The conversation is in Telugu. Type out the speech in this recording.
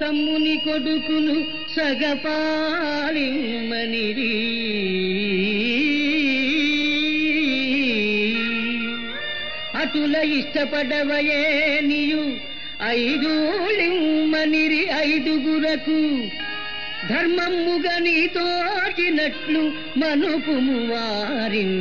తమ్ముని కొడుకును సగపాలిమనిరి అటుల ఇష్టపడవయే నీయు ఐదు లిమ్మనిరి ఐదుగురకు ధర్మమ్ముగా నీతోచినట్లు మనుపుము వారిన్